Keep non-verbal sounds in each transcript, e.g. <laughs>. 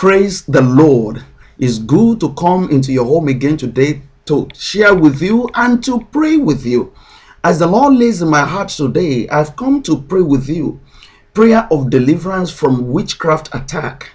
Praise the Lord. It's good to come into your home again today to share with you and to pray with you. As the Lord lays in my heart today, I've come to pray with you. Prayer of deliverance from witchcraft attack.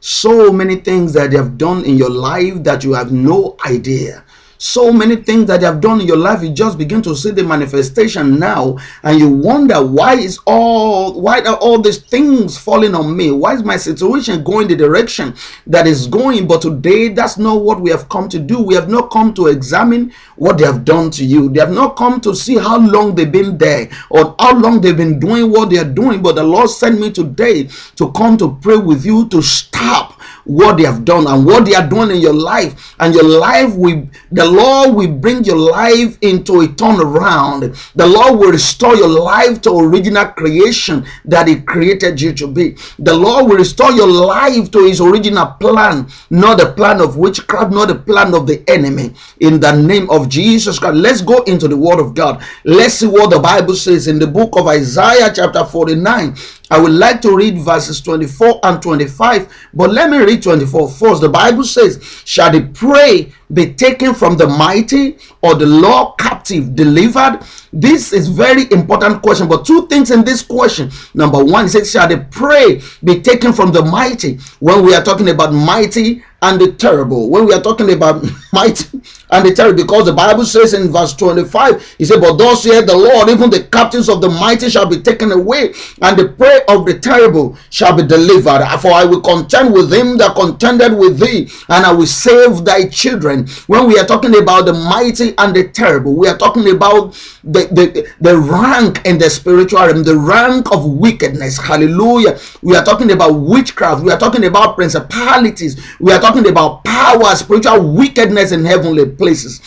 So many things that they have done in your life that you have no idea so many things that you have done in your life you just begin to see the manifestation now and you wonder why is all why are all these things falling on me? Why is my situation going the direction that is going? But today that's not what we have come to do. We have not come to examine what they have done to you. They have not come to see how long they've been there or how long they've been doing what they are doing. But the lord sent me today to come to pray with you to stop what they have done and what they are doing in your life. And your life will the lord will bring your life into a turnaround. The lord will restore your life to original creation that he created you to be. The lord will restore your life to his original plan not the plan of witchcraft not the plan of the enemy. In the name of jesus christ. Let's go into the word of god. Let's see what the bible says in the book of isaiah chapter 49 I would like to read verses 24 and 25, but let me read 24 first. The Bible says, Shall the prey be taken from the mighty or the law captive delivered? This is very important question, but two things in this question. Number one, it says, Shall the prey be taken from the mighty? When we are talking about mighty and the terrible, when we are talking about <laughs> mighty and the terrible, because the Bible says in verse 25, he said, But thus saith the Lord, even the captives of the mighty shall be taken away, and the prey of the terrible shall be delivered. For I will contend with him that contended with thee, and I will save thy children. When we are talking about the mighty and the terrible, we are talking about the, the, the rank in the spiritual realm, the rank of wickedness. Hallelujah. We are talking about witchcraft, we are talking about principalities, we are talking about power, spiritual wickedness in heavenly places.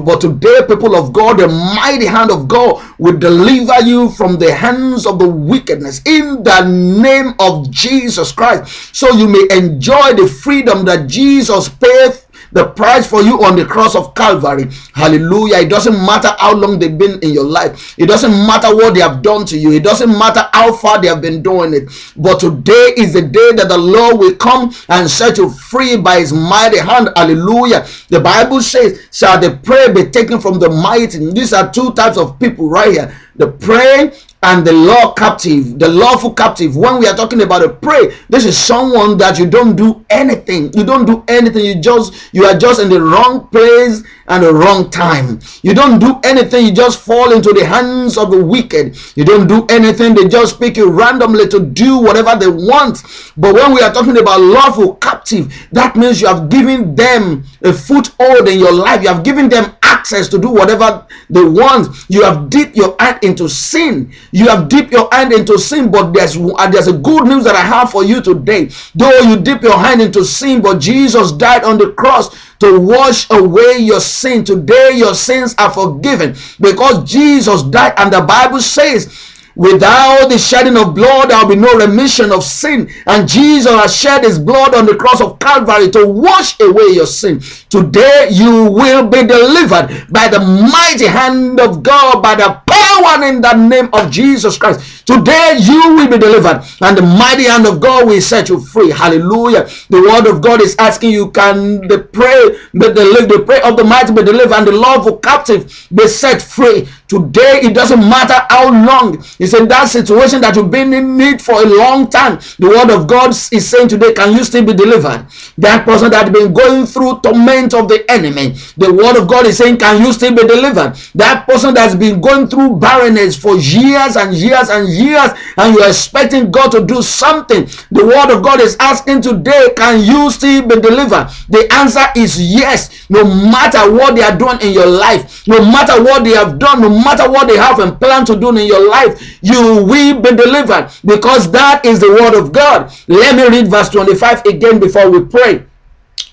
But today, people of God, the mighty hand of God will deliver you from the hands of the wickedness in the name of Jesus Christ. So you may enjoy the freedom that Jesus paid the price for you on the cross of Calvary. Hallelujah. It doesn't matter how long they've been in your life, it doesn't matter what they have done to you, it doesn't matter how far they have been doing it. But today is the day that the Lord will come and set you free by his mighty hand. Hallelujah. The Bible says, Shall the prey be taken from the mighty? These are two types of people right here the prey and the law captive, the lawful captive. When we are talking about a prey, this is someone that you don't do anything. You don't do anything. You just you are just in the wrong place and the wrong time. You don't do anything. You just fall into the hands of the wicked. You don't do anything. They just pick you randomly to do whatever they want. But when we are talking about lawful captive, that means you have given them a foothold in your life. You have given them access to do whatever they want. You have dipped your hand into sin. You have dipped your hand into sin, but there's uh, there's a good news that I have for you today. Though you dip your hand into sin, but Jesus died on the cross to wash away your sin. Today your sins are forgiven because Jesus died, and the Bible says Without the shedding of blood, there will be no remission of sin. And Jesus has shed his blood on the cross of Calvary to wash away your sin. Today you will be delivered by the mighty hand of God, by the power in the name of Jesus Christ. Today you will be delivered, and the mighty hand of God will set you free. Hallelujah. The word of God is asking you, can the pray, the, the, the prayer of the mighty be delivered, and the lawful captive be set free? Today, it doesn't matter how long. It's in that situation that you've been in need for a long time. The word of God is saying today, can you still be delivered? That person that has been going through torment of the enemy. The word of God is saying, can you still be delivered? That person that's been going through barrenness for years and years and years, and you're expecting God to do something. The word of God is asking today, can you still be delivered? The answer is yes. No matter what they are doing in your life, no matter what they have done, no matter what they have and plan to do in your life, you will be delivered because that is the word of God. Let me read verse 25 again before we pray.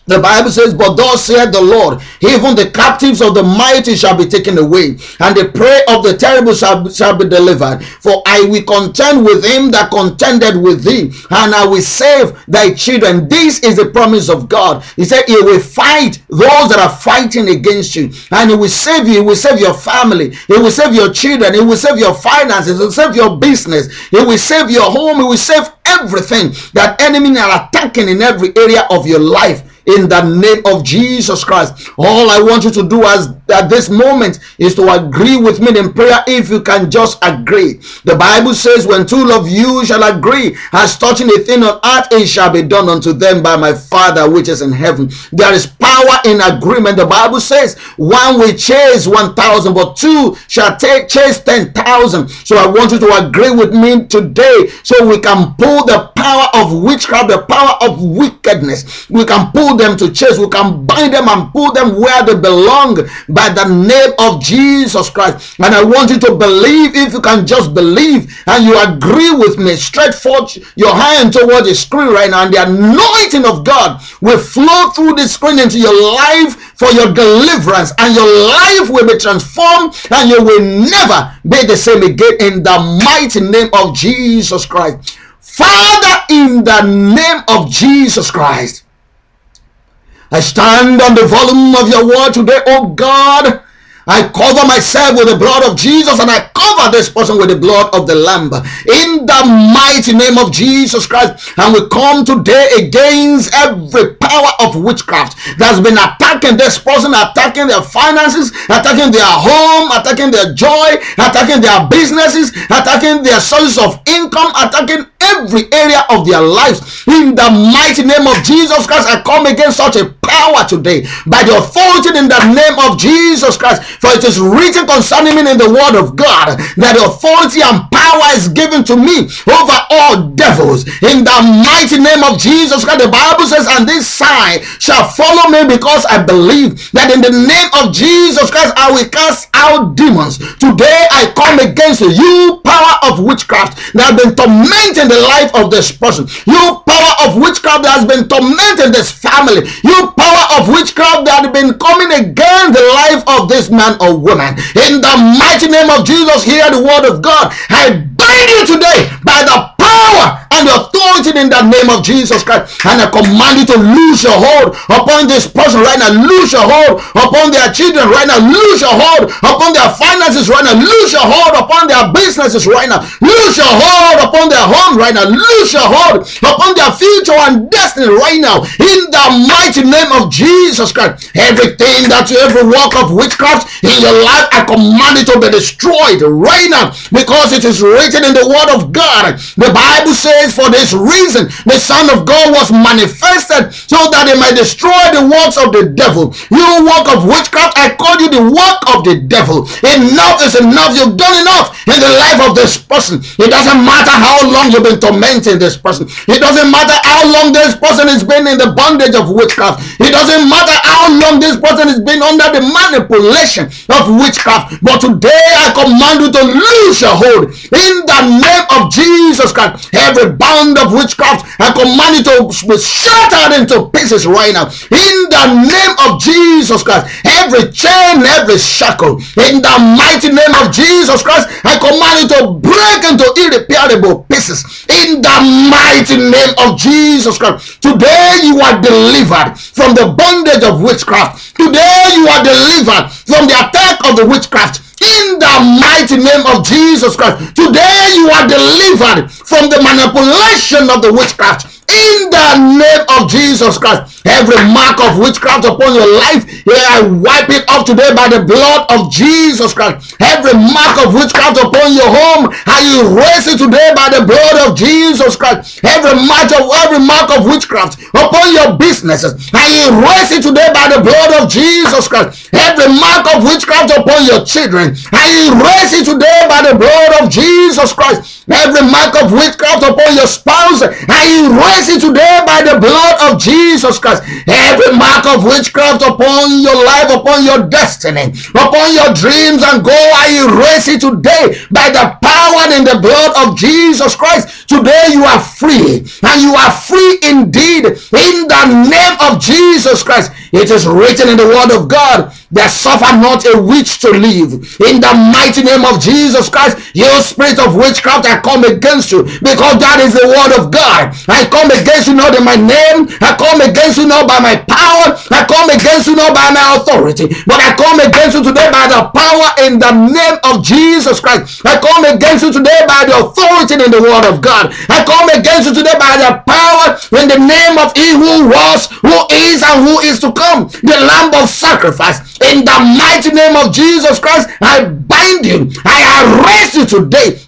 The Bible says, But thus said the Lord, even the captives of the mighty shall be taken away, and the prey of the terrible shall, shall be delivered. For I will contend with him that contended with thee, and I will save thy children. This is the promise of God. He said, He will fight those that are fighting against you, and He will save you. He will save your family. He will save your children. He will save your finances. He will save your business. He will save your home. He will save everything that enemy are attacking in every area of your life in the name of Jesus Christ. All I want you to do as at this moment is to agree with me in prayer if you can just agree. The Bible says, When two of you shall agree as touching a thing on earth, it shall be done unto them by my Father which is in heaven. There is power in agreement. The Bible says, One will chase one thousand, but two shall take chase ten thousand. So I want you to agree with me today so we can pull the power of witchcraft, the power of wickedness. We can pull them to chase. We can bind them and pull them where they belong by the name of Jesus Christ. And I want you to believe if you can just believe and you agree with me, stretch forth your hand toward the screen right now, and the anointing of God will flow through the screen into your life for your deliverance, and your life will be transformed, and you will never be the same again in the mighty name of Jesus Christ. Father, in the name of Jesus Christ, I stand on the volume of your word today, oh God. I cover myself with the blood of Jesus and I cover this person with the blood of the Lamb. In the mighty name of Jesus Christ. And we come today against every power of witchcraft that's been attacking this person, attacking their finances, attacking their home, attacking their joy, attacking their businesses, attacking their sources of income, attacking every area of their lives. In the mighty name of Jesus Christ, I come against such a power today by the authority in the name of Jesus Christ. For it is written concerning me in the word of God that authority and power is given to me over all devils. In the mighty name of Jesus Christ, the Bible says, and this sign shall follow me because I believe that in the name of Jesus Christ I will cast out demons. Today I come against you, power of witchcraft that have been tormenting the life of this person. You power of witchcraft that has been tormenting this family. You power of witchcraft that had been coming against the life of this man or woman. In the mighty name of Jesus, hear the word of God. I bind you today by the power and the authority in the name of Jesus Christ. And I command you to lose your hold upon this person right now. Lose your hold upon their children right now. Lose your hold upon their finances right now. Lose your hold upon their businesses right now. Lose your hold upon their home right now. Lose your hold upon their future and destiny right now. In the mighty name of Jesus Christ. Everything that you ever walk of witchcraft in your life, I command it to be destroyed right now because it is written in the word of God. The Bible says, For this reason, the Son of God was manifested so that he might destroy the works of the devil. You work of witchcraft, I call you the work of the devil. Enough is enough. You've done enough in the life of this person. It doesn't matter how long you've been tormenting this person. It doesn't matter how long this person has been in the bondage of witchcraft. It doesn't matter how long this person has been under the manipulation of witchcraft. But today I command you to lose your hold in the name of Jesus Christ. Every bound of witchcraft, I command it to be shattered into pieces right now. In the name of Jesus Christ, every chain, every shackle, in the mighty name of Jesus Christ, I command it to break into irreparable pieces. In the mighty name of Jesus Christ, today you are delivered from the bondage of witchcraft. Today you are delivered from the attack of the witchcraft in the mighty name of Jesus Christ. Today you are delivered from the manipulation of the witchcraft in the name of Jesus Christ. Every mark of witchcraft upon your life, yeah, I wipe it off today by the blood of Jesus Christ. Every mark of witchcraft upon your home, I erase it today by the blood of Jesus Christ. Every mark of every mark of witchcraft upon your businesses, I erase it today by the blood of Jesus Christ. Every mark of witchcraft upon your children, I erase it today by the blood of Jesus Christ. Every mark of witchcraft upon your spouse, I erase it today by the blood of Jesus Christ. Every mark of witchcraft upon your life, upon your destiny, upon your dreams and goal, I erase it today by the power in the blood of Jesus Christ. Today you are free and you are free indeed in the name of Jesus Christ. It is written in the word of God that suffer not a witch to live. In the mighty name of Jesus Christ, you spirit of witchcraft, I come against you because that is the word of God. I come against you not in my name. I come against you not by my power. I come against you not by my authority. But I come against you today by the power in the name of Jesus Christ. I come against you today by the authority in the word of God. I come against you today by the power in the name of he who was, who is, and who is to come. The lamb of sacrifice in the mighty name of Jesus Christ, I bind you. I arrest you today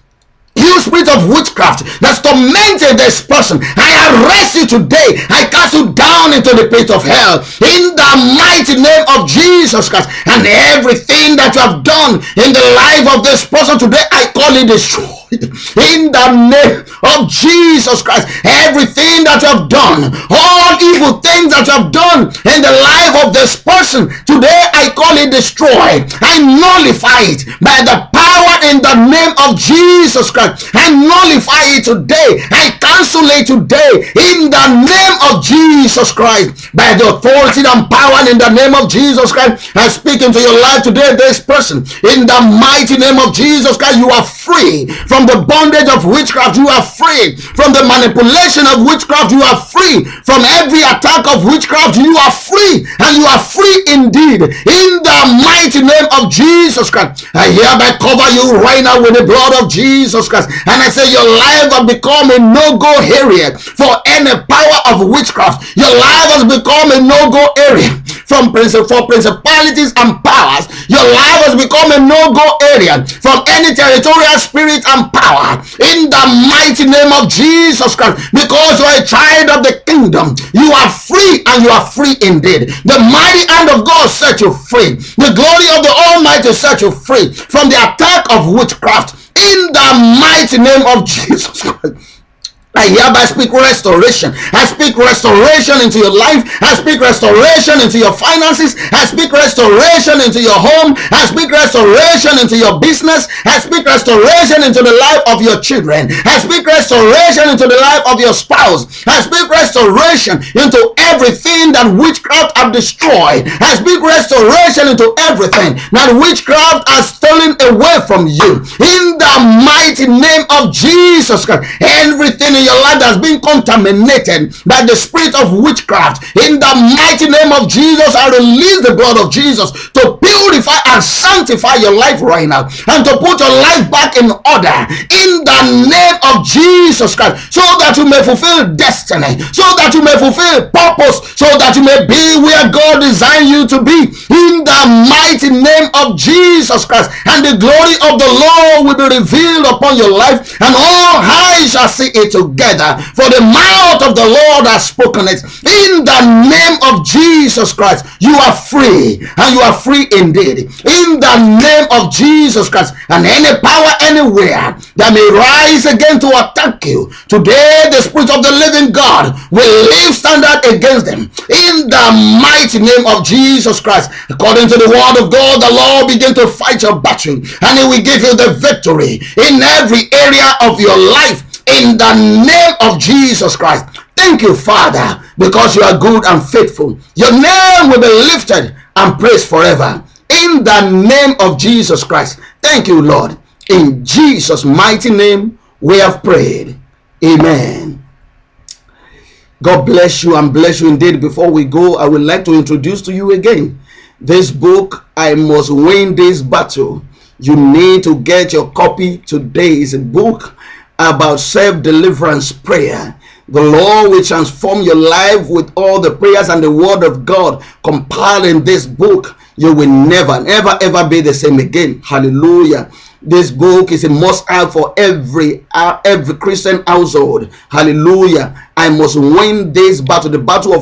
you spirit of witchcraft that's tormented this person i arrest you today i cast you down into the pit of hell in the mighty name of jesus christ and everything that you have done in the life of this person today i call it destroyed in the name of Jesus Christ. Everything that you have done, all evil things you have done in the life of this person, today I call it destroyed. I nullify it by the power in the name of Jesus Christ. I nullify it today. I cancel it today in the name of Jesus Christ. By the authority and power in the name of Jesus Christ, I speak into your life today, this person. In the mighty name of Jesus Christ, you are free from the bondage of witchcraft. You are free from the manipulation of witchcraft. You are free from every attack of witchcraft. You are free and you are free indeed. In the mighty name of Jesus Christ, I hereby cover you right now with the blood of Jesus Christ. And I say your life has become a no-go area for any power of witchcraft. Your life has become a no-go area from for principalities and powers. Your life has become a no-go area from any territorial spirit and power. In the mighty name of Jesus Christ, because you are a child of the kingdom, you are free and you are free indeed. The mighty hand of God set you free. The glory of the Almighty set you free from the attack of witchcraft. In the mighty name of Jesus Christ. I hereby speak restoration. I speak restoration into your life. I speak restoration into your finances. I speak restoration into your home. I speak restoration into your business. I speak restoration into the life of your children. I speak restoration into the life of your spouse. I speak restoration into everything that witchcraft have destroyed. I speak restoration into everything that witchcraft has stolen away from you. In the mighty name of Jesus Christ, everything in your life has been contaminated by the spirit of witchcraft. In the mighty name of Jesus, I release the blood of Jesus to purify and sanctify your life right now and to put your life back in order in the name of Jesus Christ so that you may fulfill destiny, so that you may fulfill purpose, so that you may be where God designed you to be in the mighty name of Jesus Christ. And the glory of the Lord will be revealed upon your life, and all eyes shall see it together together. For the mouth of the Lord has spoken it. In the name of Jesus Christ, you are free and you are free indeed. In the name of Jesus Christ, and any power anywhere that may rise again to attack you, today the Spirit of the living God will live standard against them. In the mighty name of Jesus Christ, according to the word of God, the Lord begin to fight your battle and He will give you the victory in every area of your life in the name of Jesus Christ. Thank you, Father, because you are good and faithful. Your name will be lifted and praised forever. In the name of Jesus Christ. Thank you, Lord. In Jesus' mighty name, we have prayed. Amen. God bless you and bless you indeed. Before we go, I would like to introduce to you again this book, I Must Win This Battle. You need to get your copy today. A book about self-deliverance prayer. The Lord will transform your life with all the prayers and the word of God compiled in this book. You will never, never, ever be the same again. Hallelujah. This book is a must-have for every uh, every Christian household. Hallelujah. I must win this battle, the battle of